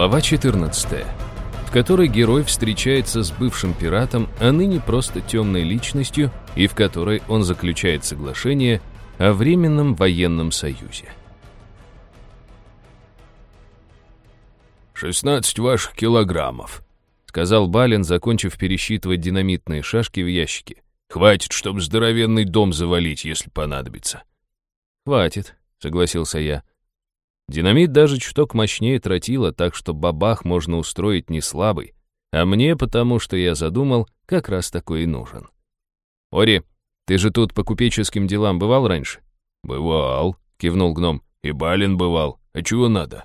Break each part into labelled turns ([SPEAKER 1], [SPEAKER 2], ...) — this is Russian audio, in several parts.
[SPEAKER 1] Глава 14, в которой герой встречается с бывшим пиратом, а ныне просто темной личностью, и в которой он заключает соглашение о временном военном союзе.
[SPEAKER 2] «Шестнадцать ваших килограммов», — сказал Балин, закончив пересчитывать динамитные шашки в ящике. «Хватит, чтобы здоровенный дом завалить, если понадобится».
[SPEAKER 1] «Хватит», — согласился я. Динамит даже чуток мощнее тротила, так что бабах можно устроить не слабый, а мне, потому что я задумал, как раз такой и нужен. «Ори, ты же тут по купеческим делам бывал раньше?»
[SPEAKER 2] «Бывал», — кивнул гном. «И Балин бывал. А чего надо?»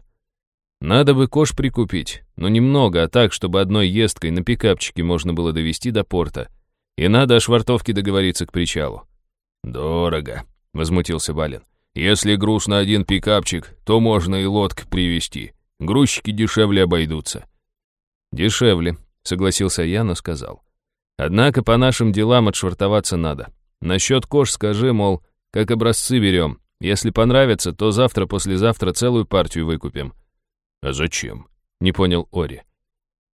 [SPEAKER 1] «Надо бы кош прикупить, но немного, а так, чтобы одной ездкой на пикапчике можно было довести до порта. И надо о швартовке договориться к причалу».
[SPEAKER 2] «Дорого», — возмутился Балин. Если груз на один пикапчик, то можно и лодк привезти. Грузчики дешевле обойдутся».
[SPEAKER 1] «Дешевле», — согласился я, но сказал. «Однако по нашим делам отшвартоваться надо. Насчет кош скажи, мол, как образцы берем. Если понравится, то завтра-послезавтра целую партию выкупим».
[SPEAKER 2] «А зачем?»
[SPEAKER 1] — не понял Ори.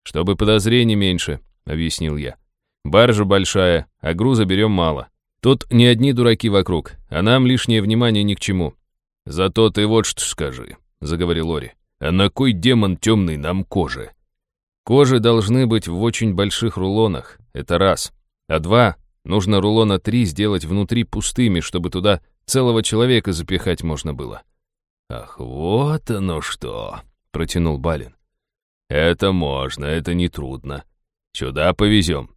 [SPEAKER 1] «Чтобы подозрений меньше», — объяснил я. «Баржа большая, а груза берем мало. Тут не одни дураки вокруг, а нам лишнее внимание ни к чему.
[SPEAKER 2] Зато ты вот что скажи, заговорил Лори. А на кой демон темный нам кожи?
[SPEAKER 1] Кожи должны быть в очень больших рулонах, это раз. А два, нужно рулона три сделать внутри пустыми, чтобы туда целого человека запихать можно было.
[SPEAKER 2] Ах, вот оно что, протянул Балин. Это можно, это не трудно. Сюда повезем.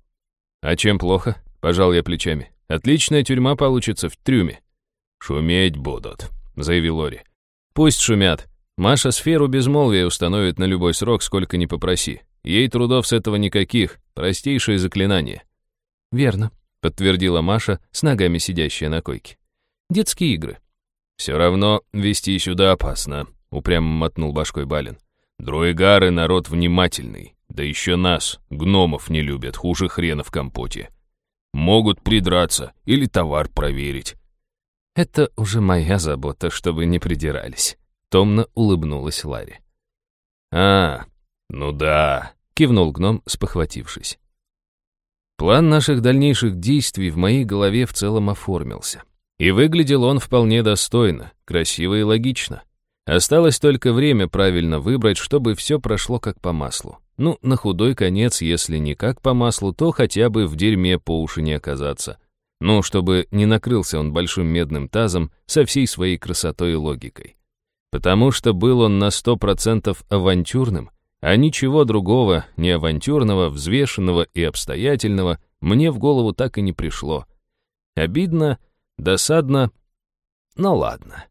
[SPEAKER 1] А чем плохо? Пожал я плечами. Отличная тюрьма получится в трюме».
[SPEAKER 2] «Шуметь будут», — заявил Лори.
[SPEAKER 1] «Пусть шумят. Маша сферу безмолвия установит на любой срок, сколько ни попроси. Ей трудов с этого никаких, простейшее заклинание». «Верно», — подтвердила Маша, с ногами сидящая на койке. «Детские игры».
[SPEAKER 2] «Все равно вести сюда опасно», — упрямо мотнул башкой Балин. «Друэгары — народ внимательный, да еще нас, гномов, не любят, хуже хрена в компоте. Могут придраться или товар проверить.
[SPEAKER 1] Это уже моя забота, чтобы не придирались. Томно улыбнулась Ларри.
[SPEAKER 2] А, ну да,
[SPEAKER 1] кивнул гном, спохватившись. План наших дальнейших действий в моей голове в целом оформился. И выглядел он вполне достойно, красиво и логично. Осталось только время правильно выбрать, чтобы все прошло как по маслу. Ну, на худой конец, если не как по маслу, то хотя бы в дерьме по уши не оказаться. Ну, чтобы не накрылся он большим медным тазом со всей своей красотой и логикой. Потому что был он на сто процентов авантюрным, а ничего другого, не авантюрного, взвешенного и обстоятельного, мне в голову так и не пришло. Обидно, досадно, но ладно.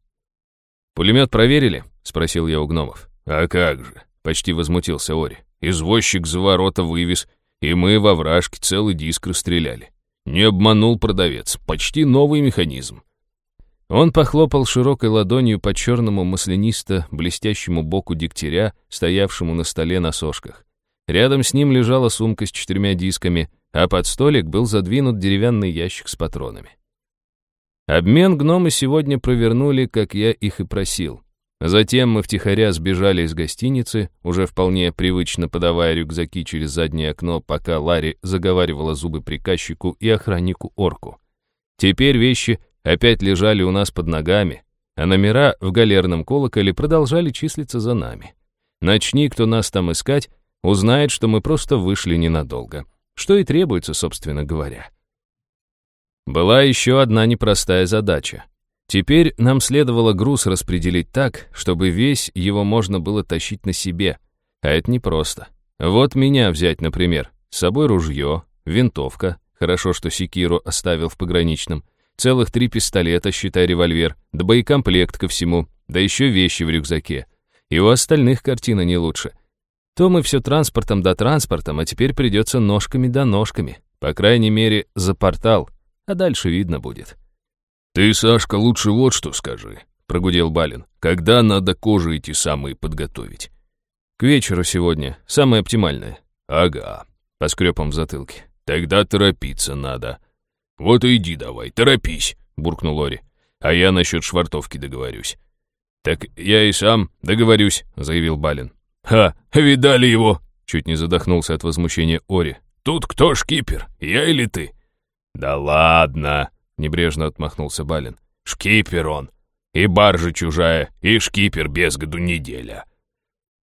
[SPEAKER 1] «Пулемет проверили?» — спросил я у гномов.
[SPEAKER 2] «А как же?» — почти возмутился Ори. Извозчик за ворота вывез, и мы во вражке целый диск расстреляли. Не обманул продавец, почти новый механизм.
[SPEAKER 1] Он похлопал широкой ладонью по черному маслянисто-блестящему боку дегтяря, стоявшему на столе на сошках. Рядом с ним лежала сумка с четырьмя дисками, а под столик был задвинут деревянный ящик с патронами. Обмен гномы сегодня провернули, как я их и просил. Затем мы втихаря сбежали из гостиницы, уже вполне привычно подавая рюкзаки через заднее окно, пока Ларри заговаривала зубы приказчику и охраннику-орку. Теперь вещи опять лежали у нас под ногами, а номера в галерном колоколе продолжали числиться за нами. Начни кто нас там искать, узнает, что мы просто вышли ненадолго. Что и требуется, собственно говоря. Была еще одна непростая задача. Теперь нам следовало груз распределить так, чтобы весь его можно было тащить на себе. А это непросто. Вот меня взять, например. С собой ружье, винтовка, хорошо, что секиру оставил в пограничном, целых три пистолета, считай револьвер, да боекомплект ко всему, да еще вещи в рюкзаке. И у остальных картина не лучше. То мы все транспортом да транспортом, а теперь придется ножками да ножками. По крайней мере, за портал, а дальше видно будет.
[SPEAKER 2] «Ты, Сашка, лучше вот что скажи», — прогудел Балин. «Когда надо кожи эти самые подготовить?»
[SPEAKER 1] «К вечеру сегодня. Самое оптимальное».
[SPEAKER 2] «Ага», — поскреб в затылке. «Тогда торопиться надо». «Вот и иди давай, торопись», — буркнул Лори. «А я насчет швартовки договорюсь».
[SPEAKER 1] «Так я и сам договорюсь», — заявил Балин.
[SPEAKER 2] «Ха, видали его?» Чуть не задохнулся от возмущения Ори. «Тут кто шкипер, я или ты?» «Да ладно!» — небрежно отмахнулся Балин. «Шкипер он. И баржа чужая, и шкипер без году неделя».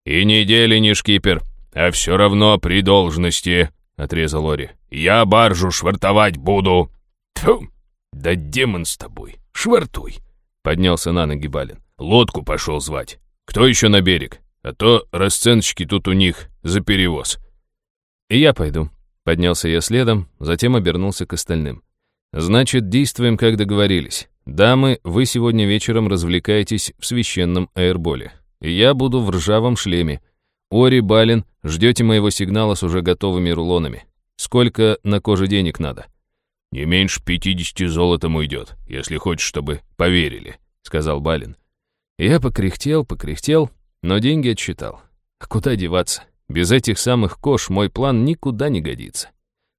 [SPEAKER 2] «И недели не шкипер, а все равно при должности», — отрезал Ори. «Я баржу швартовать буду». «Тьфу! Да демон с тобой, швартуй!» — поднялся на ноги Балин. «Лодку пошел звать. Кто еще на берег? А то расценочки тут у них за перевоз».
[SPEAKER 1] «И я пойду», — поднялся я следом, затем обернулся к остальным. «Значит, действуем, как договорились. Дамы, вы сегодня вечером развлекаетесь в священном аэрболе. Я буду в ржавом шлеме. Ори, Балин, ждете моего сигнала с уже готовыми рулонами. Сколько на коже денег надо?»
[SPEAKER 2] «Не меньше пятидесяти золотом уйдет, если хочешь, чтобы поверили», — сказал Балин.
[SPEAKER 1] Я покряхтел, покряхтел, но деньги отсчитал. А куда деваться? Без этих самых кош мой план никуда не годится.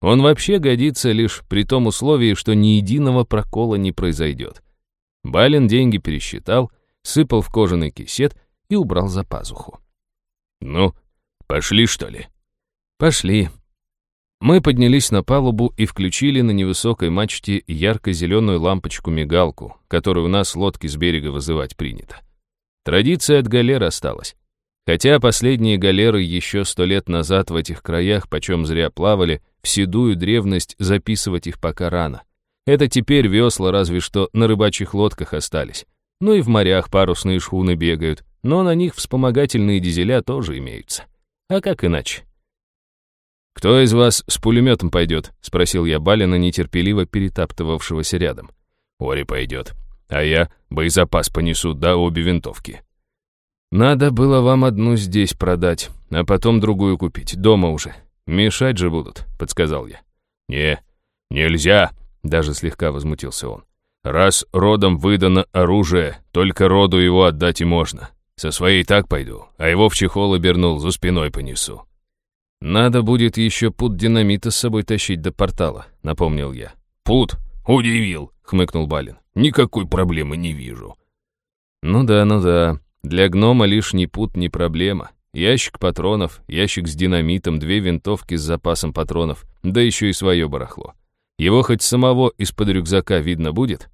[SPEAKER 1] Он вообще годится лишь при том условии, что ни единого прокола не произойдет. Балин деньги пересчитал, сыпал в кожаный кисет и убрал за пазуху.
[SPEAKER 2] «Ну, пошли, что ли?»
[SPEAKER 1] «Пошли», мы поднялись на палубу и включили на невысокой мачте ярко-зеленую лампочку-мигалку, которую у нас лодки с берега вызывать принято. Традиция от галер осталась. Хотя последние галеры еще сто лет назад в этих краях, почем зря плавали, в седую древность записывать их пока рано. Это теперь весла разве что на рыбачьих лодках остались. Ну и в морях парусные шхуны бегают, но на них вспомогательные дизеля тоже имеются. А как иначе? «Кто из вас с пулеметом пойдет?» — спросил я Балина, нетерпеливо перетаптывавшегося рядом.
[SPEAKER 2] «Ори пойдет, а я боезапас понесу, да обе винтовки».
[SPEAKER 1] «Надо было вам одну здесь продать, а потом другую купить, дома уже. Мешать же будут», — подсказал я.
[SPEAKER 2] «Не, нельзя», — даже слегка возмутился он. «Раз родом выдано оружие, только роду его отдать и можно. Со своей так пойду, а его в чехол обернул, за спиной понесу».
[SPEAKER 1] «Надо будет еще пут динамита с собой тащить до портала», — напомнил я.
[SPEAKER 2] «Пут? Удивил», — хмыкнул Балин. «Никакой проблемы не вижу».
[SPEAKER 1] «Ну да, ну да. Для гнома лишний пут не проблема. Ящик патронов, ящик с динамитом, две винтовки с запасом патронов, да еще и свое барахло. Его хоть самого из-под рюкзака видно будет?»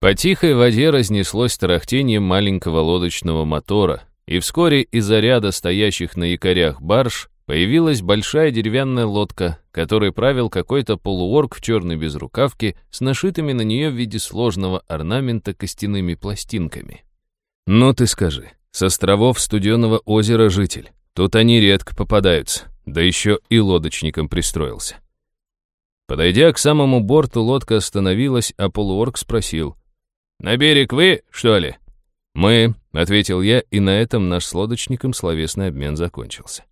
[SPEAKER 1] По тихой воде разнеслось тарахтение маленького лодочного мотора, и вскоре из-за ряда стоящих на якорях барж Появилась большая деревянная лодка, которой правил какой-то полуорг в черной безрукавке с нашитыми на нее в виде сложного орнамента костяными пластинками. «Ну ты скажи, с островов Студенного озера житель. Тут они редко попадаются, да еще и лодочником пристроился». Подойдя к самому борту, лодка остановилась, а полуорг спросил. «На берег вы, что ли?» «Мы», — ответил я, и на этом наш с лодочником словесный обмен закончился.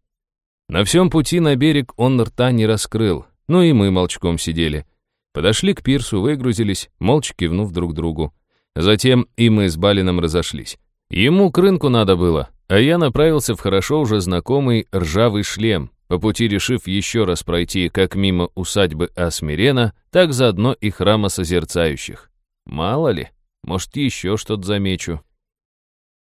[SPEAKER 1] На всем пути на берег он рта не раскрыл, ну и мы молчком сидели. Подошли к пирсу, выгрузились, молча кивнув друг другу. Затем и мы с Балином разошлись. Ему к рынку надо было, а я направился в хорошо уже знакомый ржавый шлем, по пути решив еще раз пройти как мимо усадьбы Асмирена, так заодно и храма созерцающих. Мало ли, может, еще что-то замечу.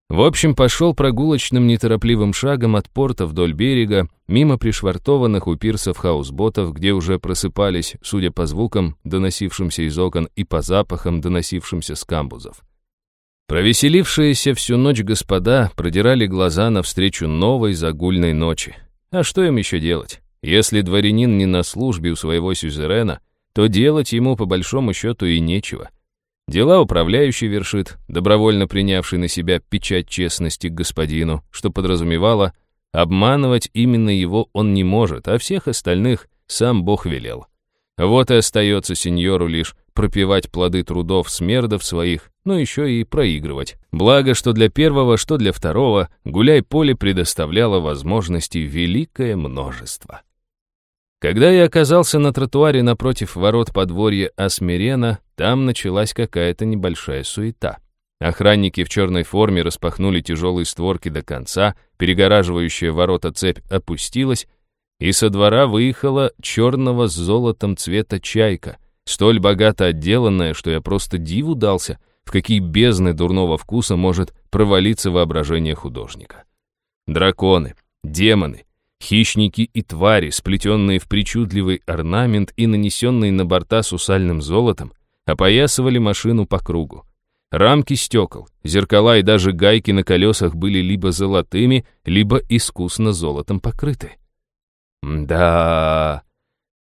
[SPEAKER 1] В общем, пошел прогулочным неторопливым шагом от порта вдоль берега, мимо пришвартованных у пирсов хаусботов, где уже просыпались, судя по звукам, доносившимся из окон, и по запахам, доносившимся с камбузов. Провеселившиеся всю ночь господа продирали глаза навстречу новой загульной ночи. А что им еще делать? Если дворянин не на службе у своего сюзерена, то делать ему по большому счету и нечего — Дела управляющий вершит, добровольно принявший на себя печать честности к господину, что подразумевало, обманывать именно его он не может, а всех остальных сам Бог велел. Вот и остается сеньору лишь пропивать плоды трудов смердов своих, но еще и проигрывать. Благо, что для первого, что для второго, гуляй-поле предоставляло возможностей великое множество. Когда я оказался на тротуаре напротив ворот подворья Асмирена, там началась какая-то небольшая суета. Охранники в черной форме распахнули тяжелые створки до конца, перегораживающая ворота цепь опустилась, и со двора выехала черного с золотом цвета чайка, столь богато отделанная, что я просто диву дался, в какие бездны дурного вкуса может провалиться воображение художника. драконы, демоны, хищники и твари, сплетенные в причудливый орнамент и нанесенные на борта сусальным золотом, опоясывали машину по кругу. Рамки стекол, зеркала и даже гайки на колесах были либо золотыми, либо искусно золотом покрыты. Да,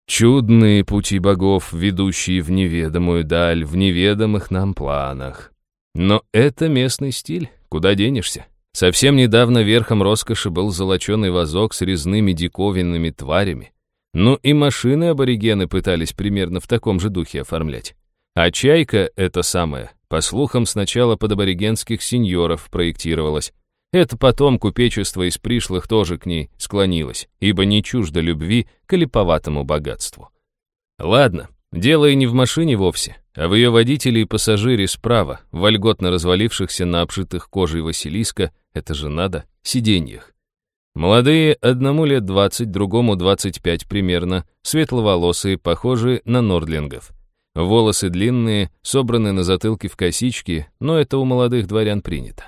[SPEAKER 1] чудные пути богов, ведущие в неведомую даль, в неведомых нам планах. Но это местный стиль, куда денешься? Совсем недавно верхом роскоши был золоченый вазок с резными диковинными тварями. Ну и машины аборигены пытались примерно в таком же духе оформлять. А чайка — это самое, по слухам, сначала под аборигенских сеньоров проектировалась. Это потом купечество из пришлых тоже к ней склонилось, ибо не чуждо любви к липоватому богатству. Ладно, дело и не в машине вовсе, а в ее водителе и пассажире справа, вольготно развалившихся на обшитых кожей Василиска, это же надо, сиденьях. Молодые, одному лет двадцать, другому двадцать пять примерно, светловолосые, похожие на нордлингов. Волосы длинные, собраны на затылке в косички, но это у молодых дворян принято.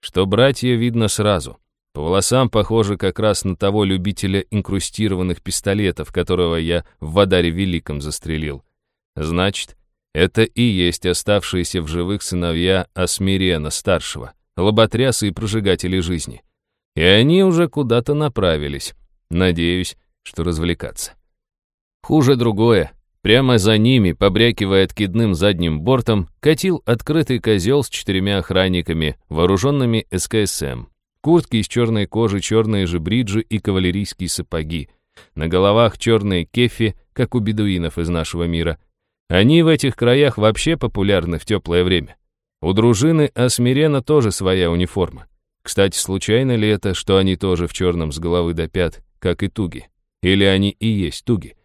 [SPEAKER 1] Что братья видно сразу. По волосам похоже как раз на того любителя инкрустированных пистолетов, которого я в Вадаре Великом застрелил. Значит, это и есть оставшиеся в живых сыновья Асмирена старшего, лоботряса и прожигатели жизни. И они уже куда-то направились. Надеюсь, что развлекаться. Хуже другое. Прямо за ними, побрякивая откидным задним бортом, катил открытый козел с четырьмя охранниками, вооруженными СКСМ. Куртки из черной кожи, черные же бриджи и кавалерийские сапоги. На головах черные кефи, как у бедуинов из нашего мира. Они в этих краях вообще популярны в теплое время. У дружины Асмирена тоже своя униформа. Кстати, случайно ли это, что они тоже в черном с головы до пят, как и туги? Или они и есть туги?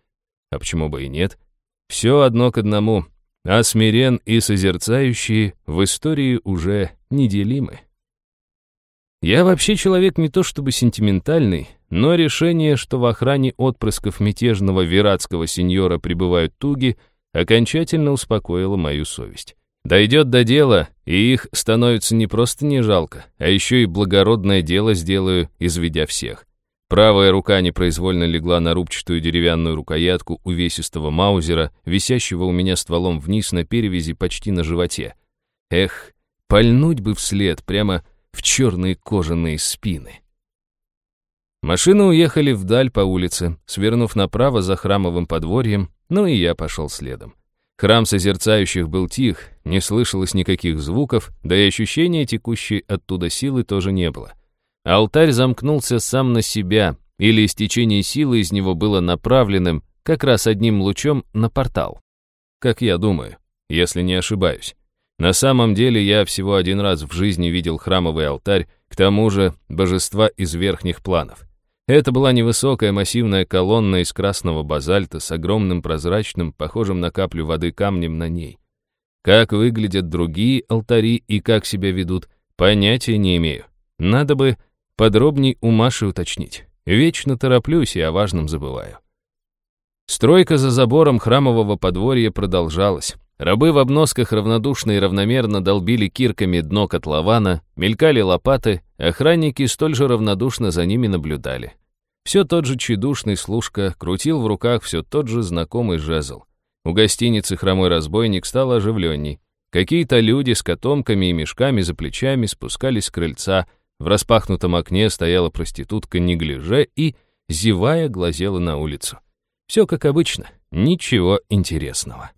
[SPEAKER 1] А почему бы и нет? Все одно к одному, а смирен и созерцающие в истории уже неделимы. Я вообще человек не то чтобы сентиментальный, но решение, что в охране отпрысков мятежного виратского сеньора пребывают туги, окончательно успокоило мою совесть. Дойдет до дела, и их становится не просто не жалко, а еще и благородное дело сделаю, изведя всех. Правая рука непроизвольно легла на рубчатую деревянную рукоятку увесистого маузера, висящего у меня стволом вниз на перевязи почти на животе. Эх, пальнуть бы вслед прямо в черные кожаные спины. Машины уехали вдаль по улице, свернув направо за храмовым подворьем, ну и я пошел следом. Храм созерцающих был тих, не слышалось никаких звуков, да и ощущения текущей оттуда силы тоже не было. Алтарь замкнулся сам на себя, или истечение силы из него было направленным как раз одним лучом на портал. Как я думаю, если не ошибаюсь. На самом деле я всего один раз в жизни видел храмовый алтарь, к тому же божества из верхних планов. Это была невысокая массивная колонна из красного базальта с огромным прозрачным, похожим на каплю воды камнем на ней. Как выглядят другие алтари и как себя ведут, понятия не имею. Надо бы Подробней у Маши уточнить. Вечно тороплюсь и о важном забываю. Стройка за забором храмового подворья продолжалась. Рабы в обносках равнодушно и равномерно долбили кирками дно котлована, мелькали лопаты, охранники столь же равнодушно за ними наблюдали. Все тот же чедушный служка крутил в руках все тот же знакомый жезл. У гостиницы «Хромой разбойник» стало оживленней. Какие-то люди с котомками и мешками за плечами спускались с крыльца, в распахнутом окне стояла проститутка неглиже и, зевая, глазела на улицу. Все как обычно, ничего интересного.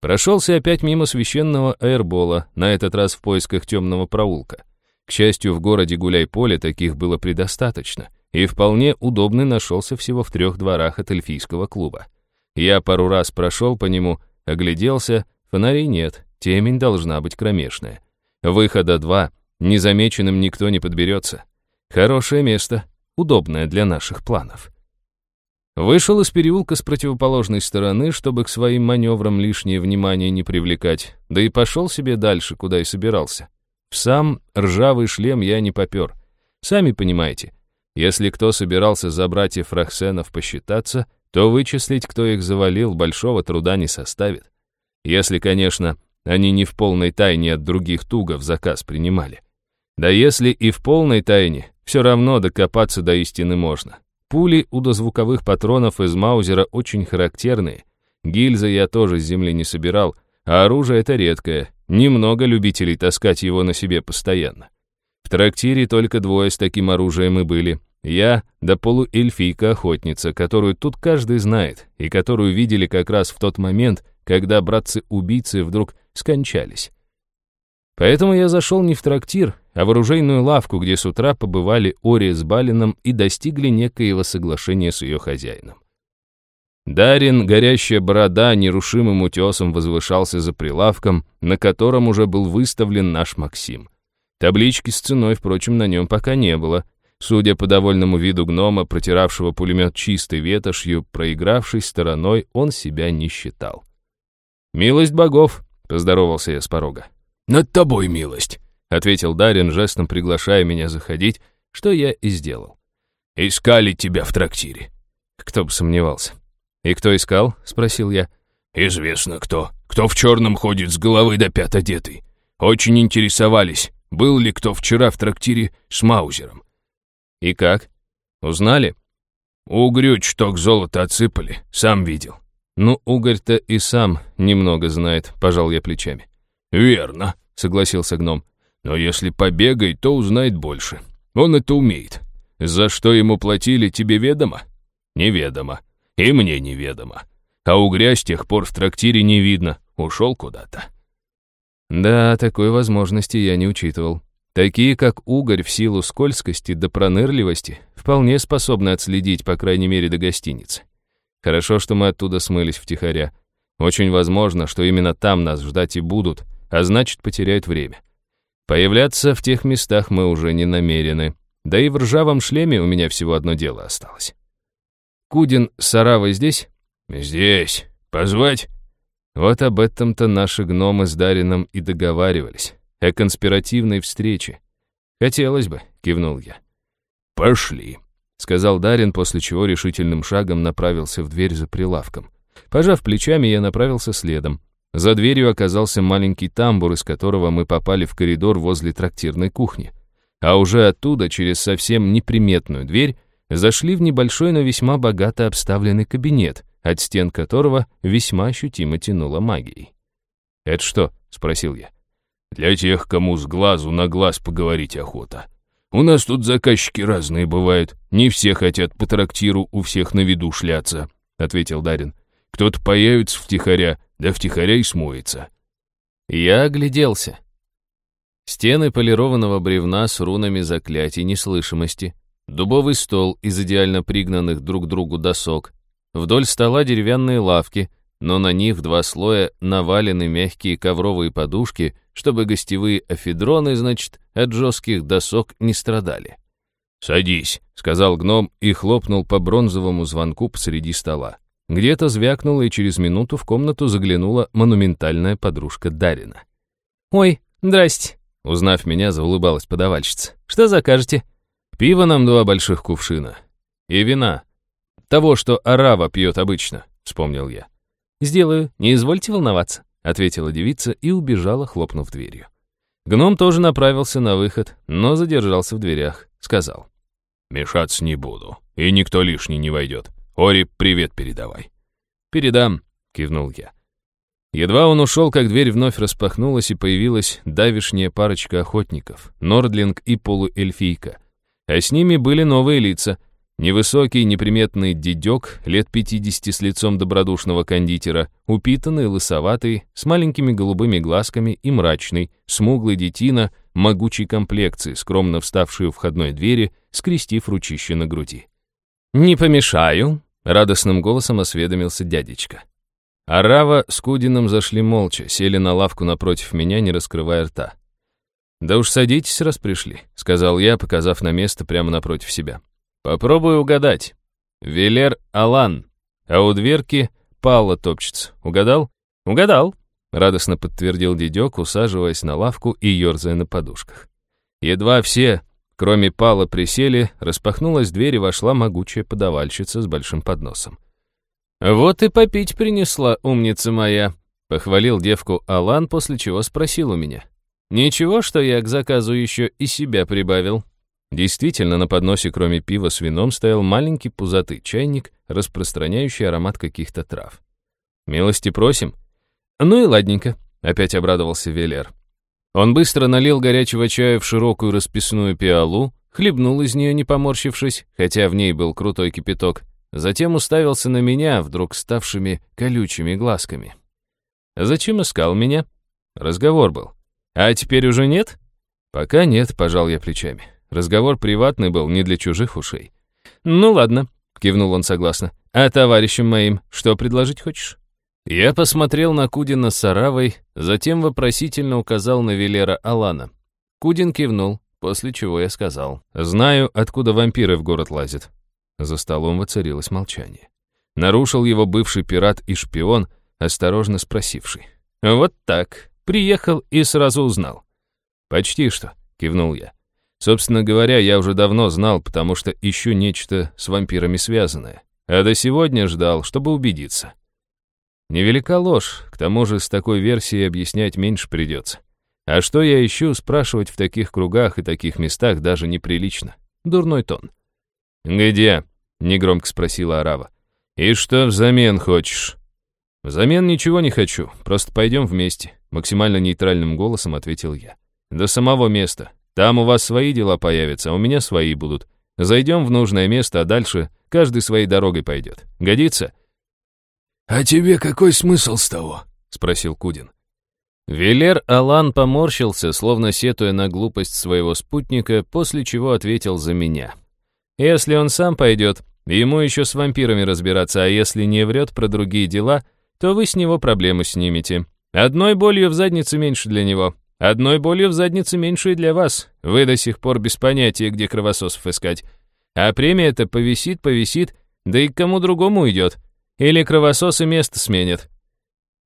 [SPEAKER 1] Прошелся опять мимо священного аэрбола, на этот раз в поисках темного проулка. К счастью, в городе Гуляй-Поле таких было предостаточно, и вполне удобный нашелся всего в трех дворах от эльфийского клуба. Я пару раз прошел по нему, огляделся, фонарей нет, темень должна быть кромешная. Выхода два, Незамеченным никто не подберется. Хорошее место, удобное для наших планов. Вышел из переулка с противоположной стороны, чтобы к своим маневрам лишнее внимание не привлекать, да и пошел себе дальше, куда и собирался. В сам ржавый шлем я не попер. Сами понимаете, если кто собирался за братьев Рахсенов посчитаться, то вычислить, кто их завалил, большого труда не составит. Если, конечно, они не в полной тайне от других тугов заказ принимали. Да если и в полной тайне, все равно докопаться до истины можно. Пули удозвуковых патронов из Маузера очень характерные. Гильзы я тоже с земли не собирал, а оружие это редкое. Немного любителей таскать его на себе постоянно. В трактире только двое с таким оружием и были. Я да полуэльфийка-охотница, которую тут каждый знает, и которую видели как раз в тот момент, когда братцы-убийцы вдруг скончались. Поэтому я зашел не в трактир, а в оружейную лавку, где с утра побывали Ори с Балином и достигли некоего соглашения с ее хозяином. Дарин, горящая борода, нерушимым утесом возвышался за прилавком, на котором уже был выставлен наш Максим. Таблички с ценой, впрочем, на нем пока не было. Судя по довольному виду гнома, протиравшего пулемет чистой ветошью, проигравшей стороной, он себя не считал. «Милость богов!» — поздоровался я с порога.
[SPEAKER 2] «Над тобой милость», —
[SPEAKER 1] ответил Дарин, жестом приглашая меня заходить, что я и сделал.
[SPEAKER 2] «Искали тебя в трактире».
[SPEAKER 1] Кто бы сомневался. «И кто искал?» — спросил я.
[SPEAKER 2] «Известно кто. Кто в черном ходит с головы до пят одетый. Очень интересовались, был ли кто вчера в трактире с Маузером».
[SPEAKER 1] «И как? Узнали?»
[SPEAKER 2] «Угрю чток золота отсыпали, сам видел».
[SPEAKER 1] «Ну, угорь-то и сам немного знает», — пожал я плечами.
[SPEAKER 2] «Верно», — согласился гном. «Но если побегает, то узнает больше. Он это умеет. За что ему платили, тебе ведомо?» «Неведомо. И мне неведомо. А угря с тех пор в трактире не видно. Ушел куда-то».
[SPEAKER 1] «Да, такой возможности я не учитывал. Такие, как угорь в силу скользкости до пронырливости, вполне способны отследить, по крайней мере, до гостиницы. Хорошо, что мы оттуда смылись втихаря. Очень возможно, что именно там нас ждать и будут, а значит, потеряют время. Появляться в тех местах мы уже не намерены. Да и в ржавом шлеме у меня всего одно дело осталось. Кудин с Саравой здесь?
[SPEAKER 2] Здесь. Позвать?
[SPEAKER 1] Вот об этом-то наши гномы с Дарином и договаривались. О конспиративной встрече. Хотелось бы, кивнул я.
[SPEAKER 2] Пошли,
[SPEAKER 1] сказал Дарин, после чего решительным шагом направился в дверь за прилавком. Пожав плечами, я направился следом. За дверью оказался маленький тамбур, из которого мы попали в коридор возле трактирной кухни. А уже оттуда, через совсем неприметную дверь, зашли в небольшой, но весьма богато обставленный кабинет, от стен которого весьма ощутимо тянуло магией. «Это что?» — спросил я.
[SPEAKER 2] «Для тех, кому с глазу на глаз поговорить охота. У нас тут заказчики разные бывают. Не все хотят по трактиру у всех на виду шляться», — ответил Дарин. «Кто-то появится втихаря, да втихаря и смоется.
[SPEAKER 1] Я огляделся. Стены полированного бревна с рунами заклятий неслышимости, дубовый стол из идеально пригнанных друг к другу досок, вдоль стола деревянные лавки, но на них два слоя навалены мягкие ковровые подушки, чтобы гостевые афедроны, значит, от жестких досок не страдали.
[SPEAKER 2] «Садись», —
[SPEAKER 1] сказал гном и хлопнул по бронзовому звонку посреди стола. Где-то звякнуло, и через минуту в комнату заглянула монументальная подружка Дарина.
[SPEAKER 3] «Ой, здрасте!»
[SPEAKER 1] Узнав меня, заулыбалась подавальщица. «Что закажете?» «Пиво нам два больших кувшина. И вина. Того, что арава пьет обычно», — вспомнил я.
[SPEAKER 3] «Сделаю, не извольте волноваться», —
[SPEAKER 1] ответила девица и убежала, хлопнув дверью. Гном тоже направился на выход, но задержался в дверях, сказал.
[SPEAKER 2] «Мешаться не буду, и никто лишний не войдет. Ори, привет передавай».
[SPEAKER 1] «Передам», — кивнул я. Едва он ушел, как дверь вновь распахнулась, и появилась давишняя парочка охотников, Нордлинг и полуэльфийка. А с ними были новые лица. Невысокий, неприметный дедек, лет 50 с лицом добродушного кондитера, упитанный, лысоватый, с маленькими голубыми глазками и мрачный, смуглый детина, могучей комплекции, скромно вставший у входной двери, скрестив ручище на груди. «Не помешаю», Радостным голосом осведомился дядечка. Арава с Кудином зашли молча, сели на лавку напротив меня, не раскрывая рта. «Да уж садитесь, раз пришли», — сказал я, показав на место прямо напротив себя. «Попробую угадать. Велер Алан, а у дверки Палла топчется. Угадал?» «Угадал», — радостно подтвердил дедек, усаживаясь на лавку и ерзая на подушках. Едва все Кроме Пала присели, распахнулась дверь и вошла могучая подавальщица с большим подносом. «Вот и попить принесла, умница моя», — похвалил девку Алан, после чего спросил у меня. Ничего, что я к заказу еще и себя прибавил. Действительно, на подносе, кроме пива с вином, стоял маленький пузатый чайник, распространяющий аромат каких-то трав. «Милости просим». «Ну и ладненько», — опять обрадовался Велер. Он быстро налил горячего чая в широкую расписную пиалу, хлебнул из нее, не поморщившись, хотя в ней был крутой кипяток, затем уставился на меня, вдруг ставшими колючими глазками. «Зачем искал меня?» Разговор был. «А теперь уже нет?» «Пока нет», — пожал я плечами. Разговор приватный был, не для чужих ушей. «Ну ладно», — кивнул он согласно. «А товарищам моим что предложить хочешь?» Я посмотрел на Кудина с Аравой, затем вопросительно указал на Велера Алана. Кудин кивнул, после чего я сказал. «Знаю, откуда вампиры в город лазят». За столом воцарилось молчание. Нарушил его бывший пират и шпион, осторожно спросивший. «Вот так. Приехал и сразу узнал». «Почти что», — кивнул я. Собственно говоря, я уже давно знал, потому что ищу нечто с вампирами связанное. А до сегодня ждал, чтобы убедиться. Невелика ложь, к тому же с такой версией объяснять меньше придется. А что я ищу, спрашивать в таких кругах и таких местах даже неприлично. Дурной тон. «Где?» — негромко спросила Арава. «И что взамен хочешь?» «Взамен ничего не хочу, просто пойдем вместе», — максимально нейтральным голосом ответил я. «До самого места, там у вас свои дела появятся, а у меня свои будут. Зайдем в нужное место, а дальше каждый своей дорогой пойдет. Годится?»
[SPEAKER 2] «А тебе какой смысл с того?» — спросил Кудин.
[SPEAKER 1] Велер Алан поморщился, словно сетуя на глупость своего спутника, после чего ответил за меня. «Если он сам пойдет, ему еще с вампирами разбираться, а если не врет про другие дела, то вы с него проблемы снимете. Одной болью в заднице меньше для него, Одной болью в заднице меньше и для вас. Вы до сих пор без понятия, где кровососов искать. А премия-то повисит, повисит, да и к кому другому идет. Или кровососы место сменят.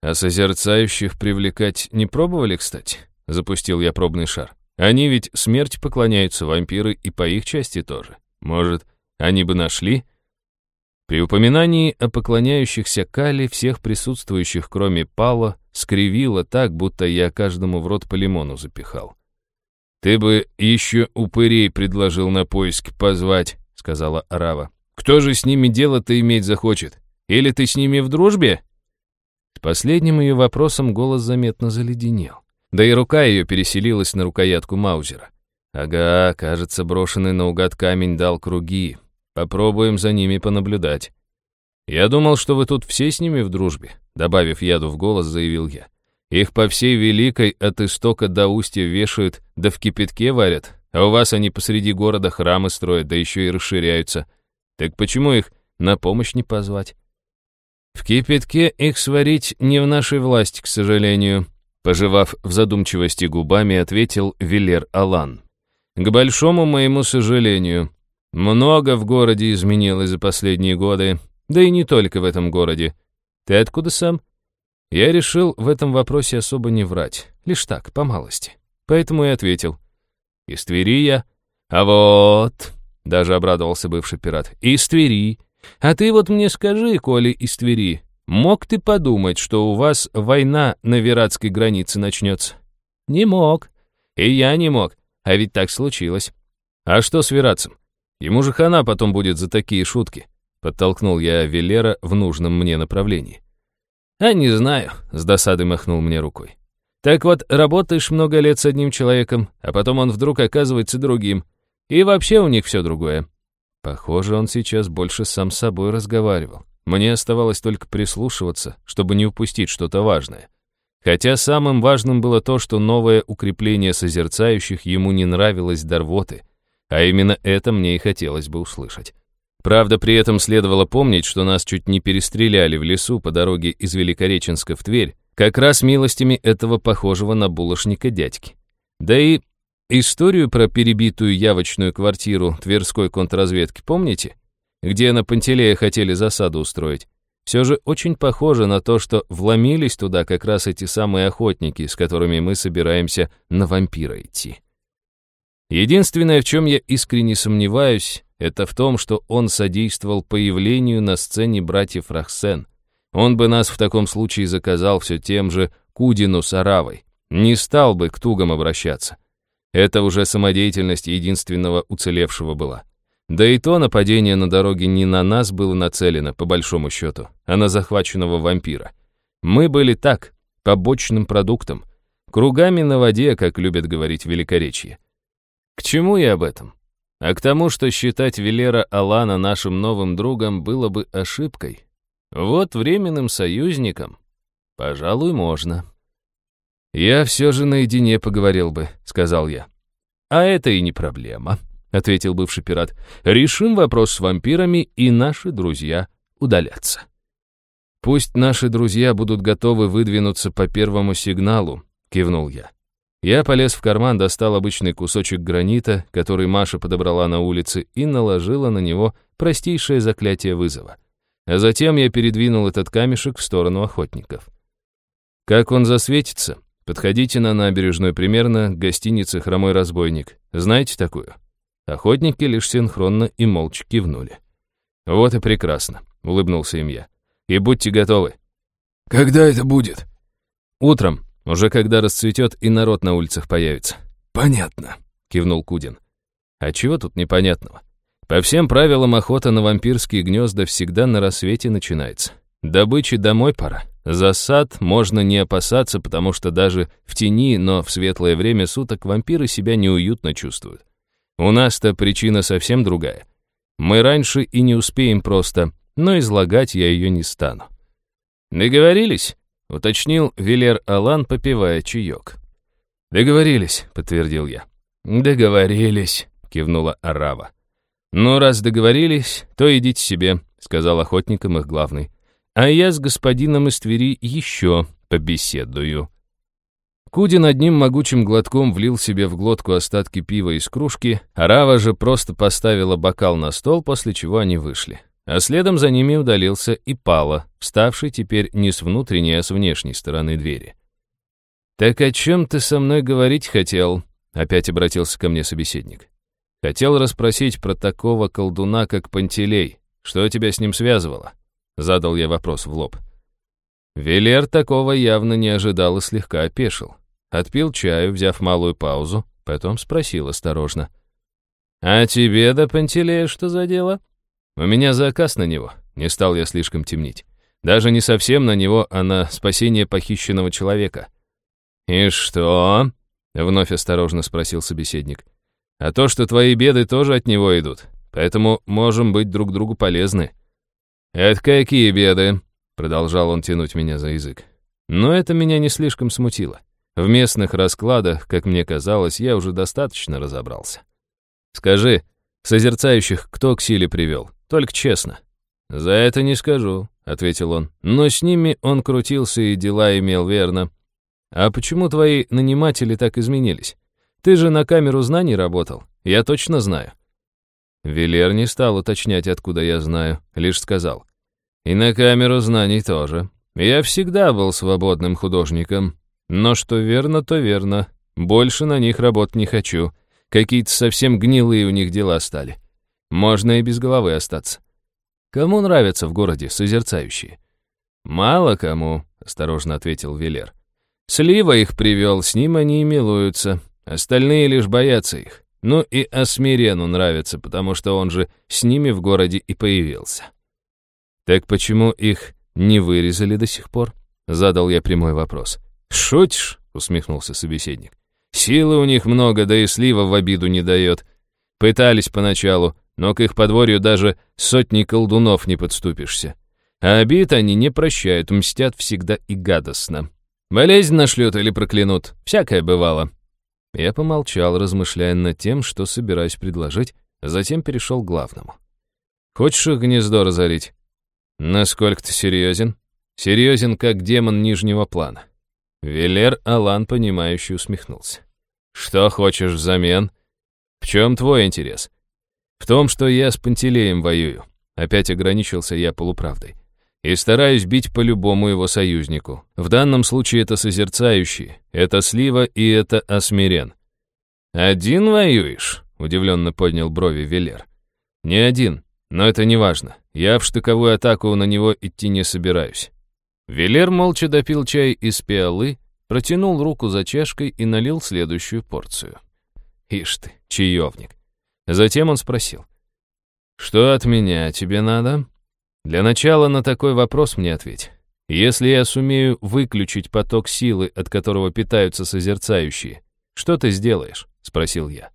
[SPEAKER 1] А созерцающих привлекать не пробовали, кстати? Запустил я пробный шар. Они ведь смерть поклоняются, вампиры, и по их части тоже. Может, они бы нашли? При упоминании о поклоняющихся Кали всех присутствующих, кроме Пала, скривило так, будто я каждому в рот по лимону запихал. «Ты бы еще упырей предложил на поиск позвать», — сказала Арава. «Кто же с ними дело-то иметь захочет? Или ты с ними в дружбе?» С последним ее вопросом голос заметно заледенел. Да и рука ее переселилась на рукоятку Маузера. Ага, кажется, брошенный наугад камень дал круги. Попробуем за ними понаблюдать. Я думал, что вы тут все с ними в дружбе. Добавив яду в голос, заявил я. Их по всей Великой от истока до устья вешают, да в кипятке варят, а у вас они посреди города храмы строят, да еще и расширяются. Так почему их на помощь не позвать? В кипятке их сварить не в нашей власти, к сожалению, пожевав в задумчивости губами, ответил Вилер Алан. К большому моему сожалению, много в городе изменилось за последние годы, да и не только в этом городе. Ты откуда сам? Я решил в этом вопросе особо не врать, лишь так, по малости. Поэтому и ответил. Из Твери я. А вот... Даже обрадовался бывший пират. Из Твери. А ты вот мне скажи, коли из Твери, мог ты подумать, что у вас война на Виратской границе начнется? Не мог. И я не мог. А ведь так случилось. А что с Виратцем? Ему же хана потом будет за такие шутки. Подтолкнул я Велера в нужном мне направлении. «А не знаю», — с досадой махнул мне рукой. «Так вот, работаешь много лет с одним человеком, а потом он вдруг оказывается другим. И вообще у них все другое». Похоже, он сейчас больше сам с собой разговаривал. Мне оставалось только прислушиваться, чтобы не упустить что-то важное. Хотя самым важным было то, что новое укрепление созерцающих ему не нравилось Дарвоты, а именно это мне и хотелось бы услышать. Правда, при этом следовало помнить, что нас чуть не перестреляли в лесу по дороге из Великореченска в Тверь, как раз милостями этого похожего на булочника дядьки. Да и историю про перебитую явочную квартиру Тверской контрразведки помните? Где на Пантелея хотели засаду устроить. Все же очень похоже на то, что вломились туда как раз эти самые охотники, с которыми мы собираемся на вампира идти. Единственное, в чем я искренне сомневаюсь, это в том, что он содействовал появлению на сцене братьев Рахсен. Он бы нас в таком случае заказал все тем же Кудину с Аравой. Не стал бы к тугам обращаться. Это уже самодеятельность единственного уцелевшего была. Да и то нападение на дороге не на нас было нацелено, по большому счету, а на захваченного вампира. Мы были так, побочным продуктом, кругами на воде, как любят говорить великоречие. К чему я об этом? А к тому, что считать Велера Алана нашим новым другом было бы ошибкой. Вот временным союзником, пожалуй, можно. «Я все же наедине поговорил бы», — сказал я. «А это и не проблема», — ответил бывший пират. «Решим вопрос с вампирами, и наши друзья удалятся». «Пусть наши друзья будут готовы выдвинуться по первому сигналу», — кивнул я. Я полез в карман, достал обычный кусочек гранита, который Маша подобрала на улице, и наложила на него простейшее заклятие вызова. А затем я передвинул этот камешек в сторону охотников. Как он засветится, подходите на набережную примерно к гостинице «Хромой разбойник». Знаете такую? Охотники лишь синхронно и молча кивнули. «Вот и прекрасно», — улыбнулся им я. «И будьте готовы».
[SPEAKER 2] «Когда это будет?»
[SPEAKER 1] «Утром», уже когда расцветет и народ на улицах появится.
[SPEAKER 2] Понятно,
[SPEAKER 1] кивнул Кудин. А чего тут непонятного? По всем правилам охота на вампирские гнезда всегда на рассвете начинается. Добычи домой пора. Засад можно не опасаться, потому что даже в тени, но в светлое время суток вампиры себя неуютно чувствуют. У нас-то причина совсем другая. Мы раньше и не успеем просто, но излагать я ее не стану. Договорились? уточнил Вилер Алан, попивая чаек. «Договорились», — подтвердил я. «Договорились», — кивнула Арава. «Ну, раз договорились, то идите себе», — сказал охотникам их главный. «А я с господином из Твери еще побеседую». Кудин одним могучим глотком влил себе в глотку остатки пива из кружки, Арава же просто поставила бокал на стол, после чего они вышли. А следом за ними удалился и Пала, вставший теперь не с внутренней, а с внешней стороны двери. «Так о чем ты со мной говорить хотел?» — опять обратился ко мне собеседник. «Хотел расспросить про такого колдуна, как Пантелей. Что тебя с ним связывало?» — задал я вопрос в лоб. Велер такого явно не ожидал и слегка опешил. Отпил чаю, взяв малую паузу, потом спросил осторожно. «А тебе до Пантелея что за дело?» У меня заказ на него, не стал я слишком темнить. Даже не совсем на него, а на спасение похищенного человека. «И что?» — вновь осторожно спросил собеседник. «А то, что твои беды тоже от него идут, поэтому можем быть друг другу полезны». «Это какие беды?» — продолжал он тянуть меня за язык. Но это меня не слишком смутило. В местных раскладах, как мне казалось, я уже достаточно разобрался. «Скажи, созерцающих кто к силе привел?» Только честно». «За это не скажу», — ответил он. «Но с ними он крутился и дела имел верно. А почему твои наниматели так изменились? Ты же на камеру знаний работал, я точно знаю». Велер не стал уточнять, откуда я знаю, лишь сказал. «И на камеру знаний тоже. Я всегда был свободным художником. Но что верно, то верно. Больше на них работать не хочу. Какие-то совсем гнилые у них дела стали. Можно и без головы остаться. Кому нравятся в городе созерцающие? Мало кому, осторожно ответил Велер. Слива их привел, с ним они и милуются. Остальные лишь боятся их. Ну и Асмирену нравится, потому что он же с ними в городе и появился. Так почему их не вырезали до сих пор? Задал я прямой вопрос. Шутишь? Усмехнулся собеседник. Силы у них много, да и слива в обиду не дает. Пытались поначалу, но к их подворью даже сотни колдунов не подступишься. А обид они не прощают, мстят всегда и гадостно. Болезнь нашлют или проклянут, всякое бывало. Я помолчал, размышляя над тем, что собираюсь предложить, а затем перешел к главному. «Хочешь их гнездо разорить?» «Насколько ты серьезен?» «Серьезен, как демон нижнего плана». Велер Алан, понимающе усмехнулся. «Что хочешь взамен? В чем твой интерес?» В том, что я с Пантелеем воюю. Опять ограничился я полуправдой. И стараюсь бить по любому его союзнику. В данном случае это созерцающий, это Слива и это Осмирен. «Один воюешь?» — удивленно поднял брови Велер. «Не один, но это не важно. Я в штыковую атаку на него идти не собираюсь». Велер молча допил чай из пиалы, протянул руку за чашкой и налил следующую порцию. Ишь ты, чаевник. Затем он спросил. «Что от меня тебе надо?» «Для начала на такой вопрос мне ответь. Если я сумею выключить поток силы, от которого питаются созерцающие, что ты сделаешь?» — спросил я.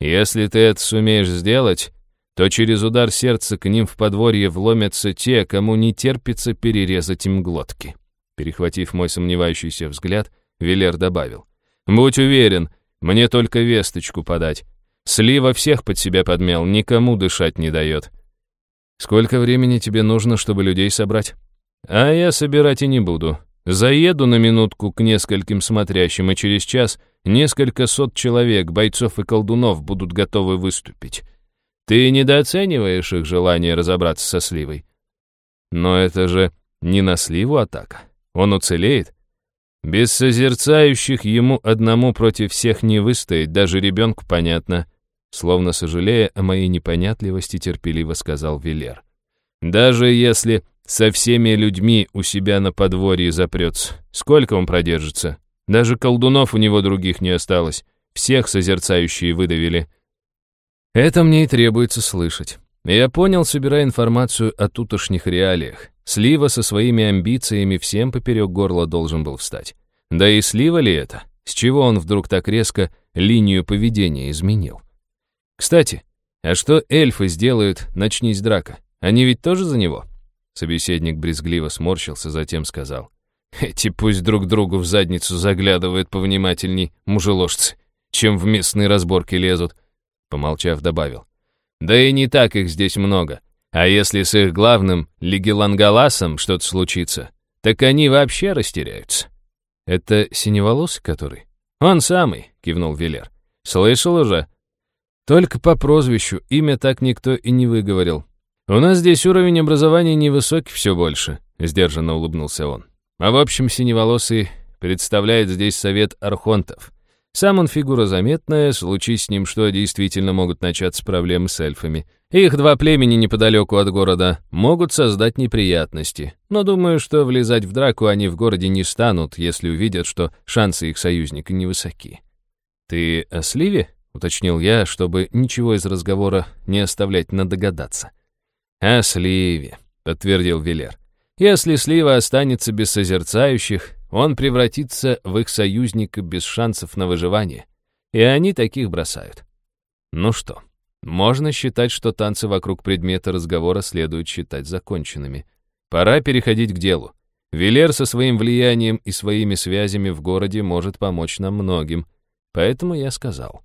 [SPEAKER 1] «Если ты это сумеешь сделать, то через удар сердца к ним в подворье вломятся те, кому не терпится перерезать им глотки». Перехватив мой сомневающийся взгляд, Велер добавил. «Будь уверен, мне только весточку подать. Слива всех под себя подмял, никому дышать не дает. Сколько времени тебе нужно, чтобы людей собрать? А я собирать и не буду. Заеду на минутку к нескольким смотрящим, и через час несколько сот человек, бойцов и колдунов, будут готовы выступить. Ты недооцениваешь их желание разобраться со Сливой. Но это же не на Сливу атака. Он уцелеет. Без созерцающих ему одному против всех не выстоять, даже ребенку понятно. Словно сожалея о моей непонятливости, терпеливо сказал Велер. Даже если со всеми людьми у себя на подворье запрется, сколько он продержится? Даже колдунов у него других не осталось. Всех созерцающие выдавили. Это мне и требуется слышать. Я понял, собирая информацию о тутошних реалиях. Слива со своими амбициями всем поперек горла должен был встать. Да и Слива ли это? С чего он вдруг так резко линию поведения изменил? Кстати, а что эльфы сделают, начнись драка? Они ведь тоже за него? Собеседник брезгливо сморщился, затем сказал. Эти пусть друг другу в задницу заглядывают повнимательней, мужеложцы, чем в местные разборки лезут. Помолчав, добавил. Да и не так их здесь много. А если с их главным, Лигелангаласом, что-то случится, так они вообще растеряются. Это синеволосый который? Он самый, кивнул Велер. Слышал уже? Только по прозвищу, имя так никто и не выговорил. У нас здесь уровень образования невысокий все больше, сдержанно улыбнулся он. А в общем, синеволосый представляет здесь совет архонтов. Сам он фигура заметная, случись с ним что, действительно могут начаться проблемы с эльфами. Их два племени неподалеку от города могут создать неприятности, но думаю, что влезать в драку они в городе не станут, если увидят, что шансы их союзника невысоки. «Ты о Сливе?» — уточнил я, чтобы ничего из разговора не оставлять на догадаться. «О Сливе», — подтвердил Велер. «Если Слива останется без созерцающих, он превратится в их союзника без шансов на выживание. И они таких бросают. Ну что, можно считать, что танцы вокруг предмета разговора следует считать законченными. Пора переходить к делу. Велер со своим влиянием и своими связями в городе может помочь нам многим. Поэтому я сказал.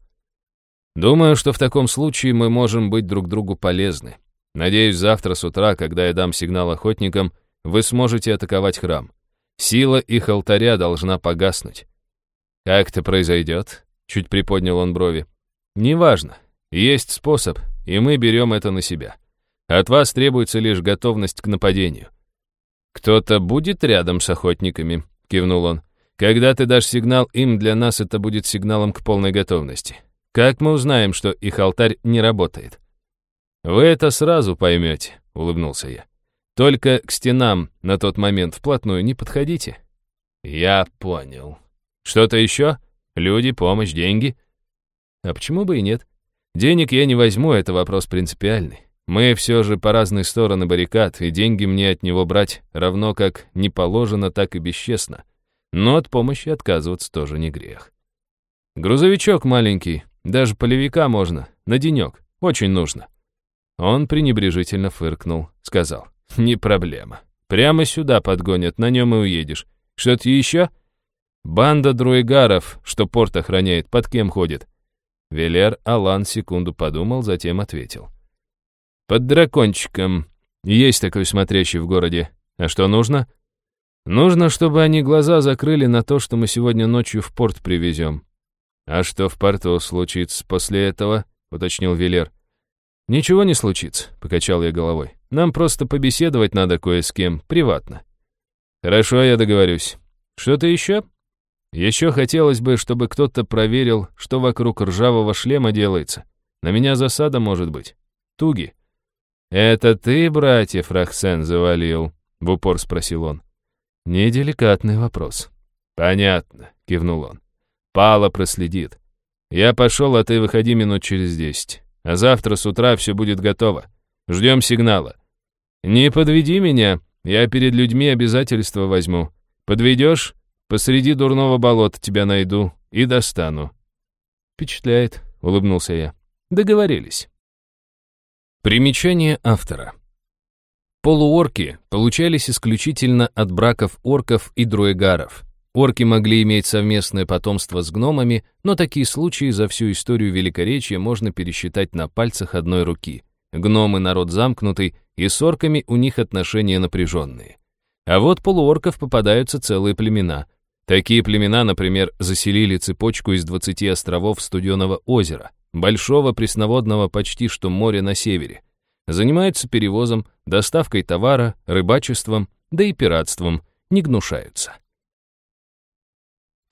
[SPEAKER 1] Думаю, что в таком случае мы можем быть друг другу полезны. Надеюсь, завтра с утра, когда я дам сигнал охотникам, вы сможете атаковать храм. Сила их алтаря должна погаснуть. Как это произойдет? Чуть приподнял он брови. Неважно. Есть способ, и мы берем это на себя. От вас требуется лишь готовность к нападению. «Кто-то будет рядом с охотниками?» — кивнул он. «Когда ты дашь сигнал им, для нас это будет сигналом к полной готовности. Как мы узнаем, что их алтарь не работает?» «Вы это сразу поймете», — улыбнулся я. Только к стенам на тот момент вплотную не подходите. Я понял. Что-то еще? Люди, помощь, деньги? А почему бы и нет? Денег я не возьму, это вопрос принципиальный. Мы все же по разные стороны баррикад, и деньги мне от него брать равно как не положено, так и бесчестно. Но от помощи отказываться тоже не грех. Грузовичок маленький, даже полевика можно, на денек, очень нужно. Он пренебрежительно фыркнул, сказал. «Не проблема. Прямо сюда подгонят, на нем и уедешь. Что-то еще?» «Банда друигаров, что порт охраняет, под кем ходит?» Велер Алан секунду подумал, затем ответил. «Под дракончиком. Есть такой смотрящий в городе. А что нужно?» «Нужно, чтобы они глаза закрыли на то, что мы сегодня ночью в порт привезем». «А что в порту случится после этого?» — уточнил Велер. «Ничего не случится», — покачал я головой. «Нам просто побеседовать надо кое с кем, приватно». «Хорошо, я договорюсь. Что-то еще?» «Еще хотелось бы, чтобы кто-то проверил, что вокруг ржавого шлема делается. На меня засада может быть. Туги». «Это ты, братьев Рахсен, завалил?» — в упор спросил он. «Неделикатный вопрос». «Понятно», — кивнул он. «Пала проследит. Я пошел, а ты выходи минут через десять. А завтра с утра все будет готово. Ждем сигнала. Не подведи меня, я перед людьми обязательства возьму. Подведешь, посреди дурного болота тебя найду и достану».
[SPEAKER 3] «Впечатляет», — улыбнулся я. «Договорились».
[SPEAKER 1] Примечание автора. Полуорки получались исключительно от браков орков и друэгаров. Орки могли иметь совместное потомство с гномами, но такие случаи за всю историю Великоречия можно пересчитать на пальцах одной руки. Гномы — народ замкнутый, и с орками у них отношения напряженные. А вот полуорков попадаются целые племена. Такие племена, например, заселили цепочку из 20 островов Студеного озера, большого пресноводного почти что моря на севере. Занимаются перевозом, доставкой товара, рыбачеством, да и пиратством, не гнушаются.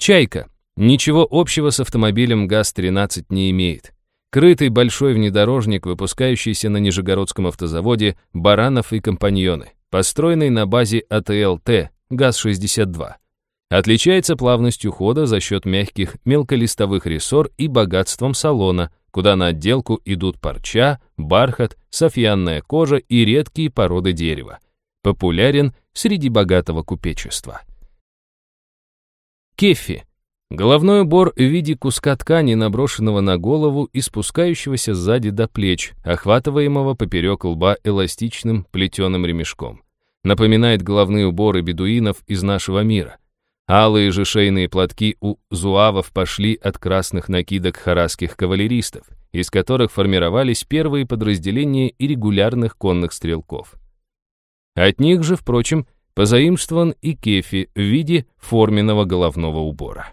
[SPEAKER 1] Чайка. Ничего общего с автомобилем ГАЗ-13 не имеет. Крытый большой внедорожник, выпускающийся на Нижегородском автозаводе «Баранов и компаньоны», построенный на базе АТЛТ ГАЗ-62. Отличается плавностью хода за счет мягких мелколистовых рессор и богатством салона, куда на отделку идут парча, бархат, софьянная кожа и редкие породы дерева. Популярен среди богатого купечества. Кефи. Головной убор в виде куска ткани, наброшенного на голову и спускающегося сзади до плеч, охватываемого поперек лба эластичным плетеным ремешком. Напоминает головные уборы бедуинов из нашего мира. Алые же шейные платки у зуавов пошли от красных накидок харасских кавалеристов, из которых формировались первые подразделения иррегулярных конных стрелков. От них же, впрочем, позаимствован и кефи в виде форменного головного убора.